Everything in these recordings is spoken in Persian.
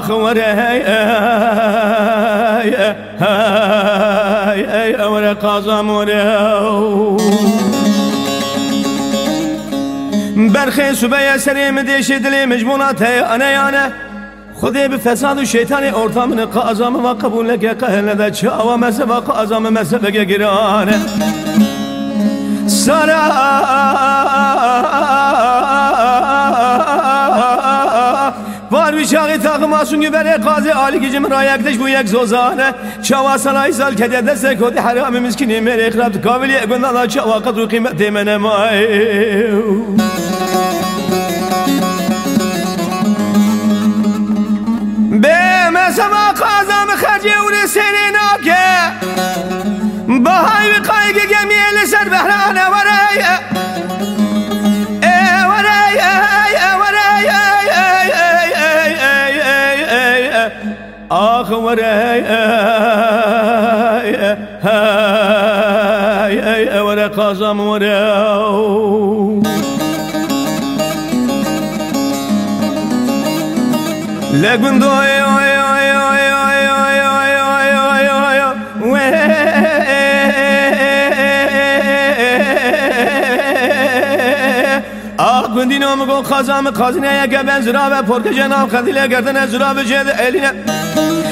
آخ وره هی ای وره قازم وره برخی سوبه سریم دیش دلی مجبونات هی انا یانه خودی به فساد و شیطان ارتامن قازم و قبول لگه قهل ده چاوا مسه و قازم مسه بگه گرانه سارا Var bir çağı takım asın gübere qazi ali gicim rayakdeş bu yek zozane Çava salay sal kede desek odi harami miskini mere ikrab kavili egundan da çava kadru kıymet demene may Be mesama qazam خرجه ور سرنا که بهای قایق گمیل سر بهرانه ورایه آخ وراي ورا قاسم ورا لكن دوي گندی نام گو خازام خازینه یک بن زرا و پرک جناب خدیله گردن زرا به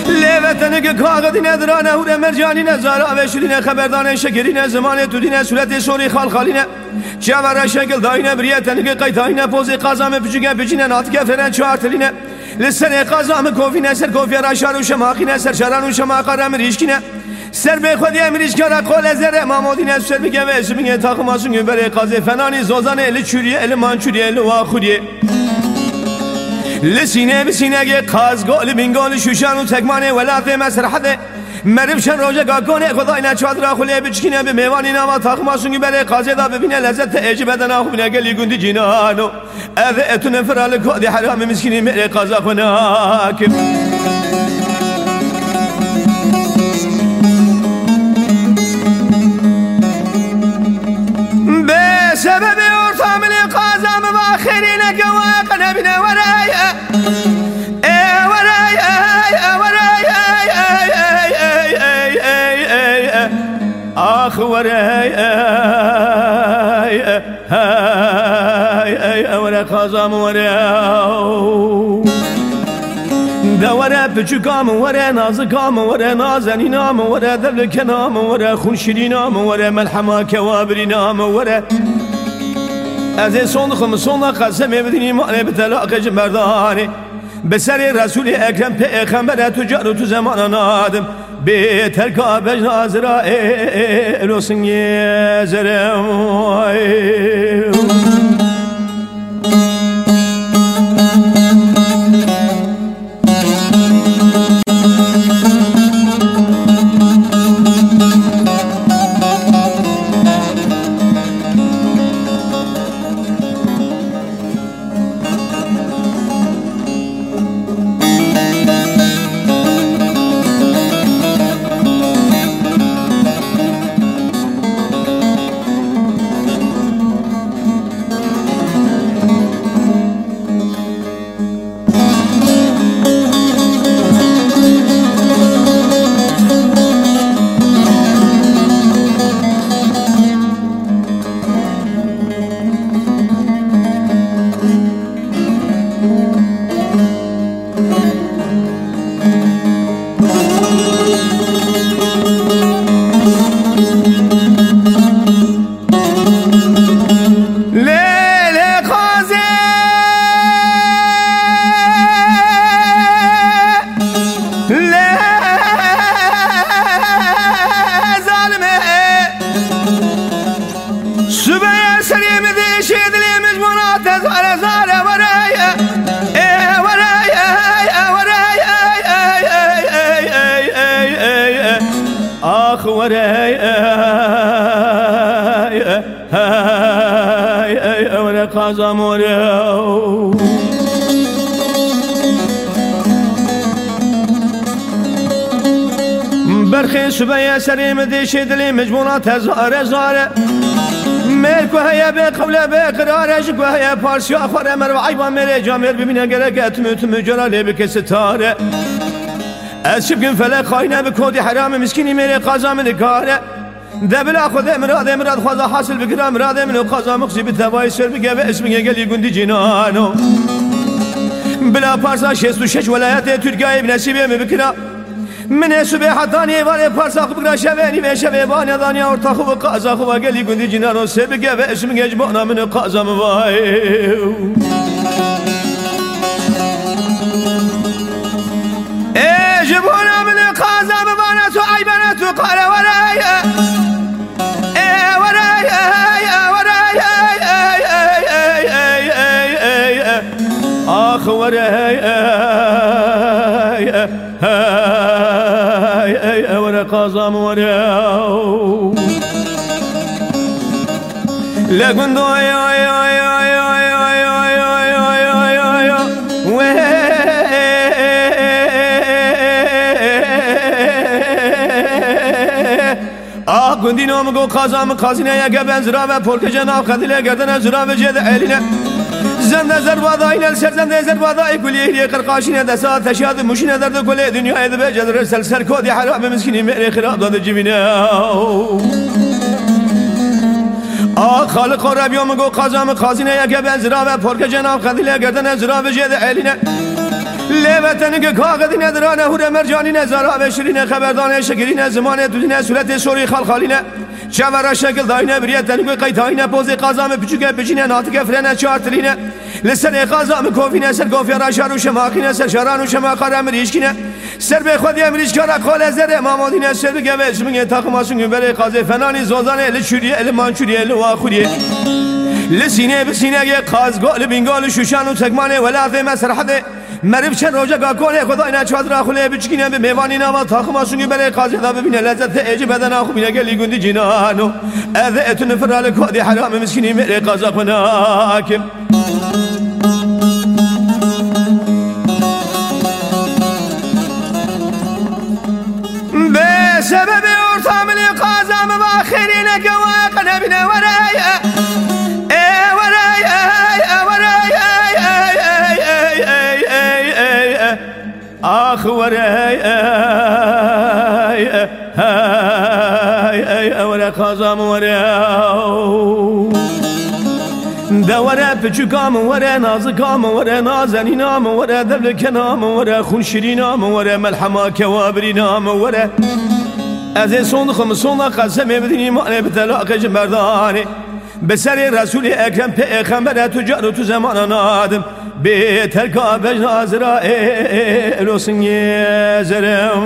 لیوتنه که کاغدینه درانه هوره مرجانینه زارا و شدینه خبردانه شکرینه زمانه تودینه صورت سوری خال خالینه چاور شکل داینه بریتنه که قیتاینه پوزی قازام پچوگه پچینه ناتکه فرن چوارتلینه. لسر قازام کوفینه سر کوفی راشار و شماقینه سر شران و شماقارم ریشکینه سر به خودی امریش کرا قول زر مامودین سر میگه و اسم میگه تاخم آسون گون بره قاضی فنانی زوزان الی چوریه الی مانچوریه الی واخوریه. لسینه بسینه گه قاز گول بینگول شوشان و تکمانه ولات مسرحده مرب شن روزه گاکونه خدای نه چادر خله بچکینه به میوانی نما تاخم آسون گون بره. قاضی دا ببینه لذت اجی بدن آخو بینه گلی گوندی جینانو. اوه اتون فرال کودی حرام مسکینی قازا خناکم سبب وراي اي ورا قازم ورا دوره بچکام وره نازکام وره نازنینام وره دلکنام وره خونشرینام وره ملحما کوابرینام وره از son خم son قسم بدینی مانه به طلاق جمردانه به سر رسول اکرم پیغمبر تجار تو زمان نادم bi terka bej nazra el olsun yezerim var ey ey ey ey öyle kazamur برخی سبیه سریم دیشی دلی مجمونات زاره زاره میر کوهیه به قبله به قراره جی کوهیه پارسی آخواره مروعی با میره جامیر ببینه گره گتمه تمه جلاله بکسی تاره از شب گن فلک خاینه به کودی حرام مسکینی میره قضا من کاره دبلا خود امراد امراد خدا حاصل بگیرم امراد منو قضا مخزی به توای سر بگه و اسم گلی گندی جنانو بلا پارسا 66 ولایت ترکیه نصیبه می بکرم من esube hatani var parsa akıp graşe veni ve şeve bane dani orta kuva kaza kuva geli gündi cinan o sebege ve esmi gecbana mını kazamı vay. ورا قازم ورا لا قندو يا يا يا يا يا يا يا يا يا آه گندی نام گو قازم قازینه یک بن زرا و پرک جناب خدیله گردن زرا و جد علینه زنده زر وادا این ال سر زنده زر وادای کلی یه قرقاشی نده سات تشاد مشی دو کلی دنیای دبی جدر سر سر کودی حرام مسکینی میره خراب داده جیبینه آ خالق و ربیام گو قازم قازینه یک بنزرا و پرک جناب خدیله گردن ازرا و جد علینه لیوتن که کاغدی ندرانه هور مرجانی نزارا و شیرینه خبردانه شکرینه زمانه دودینه صورت سوری خالخالینه شورا شکل داینه بریت تنگوی قیتاینه پوزی قازام پچوکه بچینه ناتک فرنه چارترینه لسن قازام کوفینه سر گوفی را شارو شماخینه سر شارانو شماخار امریشکینه سر به خودی امریش کارا قول زره مامادینه سر بگه به اسمگه تاقماسون بره قازه فنانی زوزانه لچوریه المانچوریه لواخوریه لسینه بسینه یه قاز گل بینگال شوشان و تکمانه ولاته مسرحده روزه گاه کنه خدا اینا چاد را خونه بچکینه به میوانی نما تا خماسونی بره قاضی دا ببینه. لذت اجی بدن آخو بینه گلی گندی جنانو اذه اتون فرال کادی حرام مسکینی میره قاضا کناکم به سبب ارتامل قازم و آخرین که واقع نبینه ورایه وره وره قازام وره. دوره پچکام وره نازکام وره نازنینام وره دبلکنام وره نام وره ملحما کوابرینام وره. از این صندوقم صندوق قسم بدینی مانه به طلاق جمردانه به سر رسول اکرم پیغمبر تو جارو تو زمان نادم. به ترک آبش نازرائیل و سنگی زرم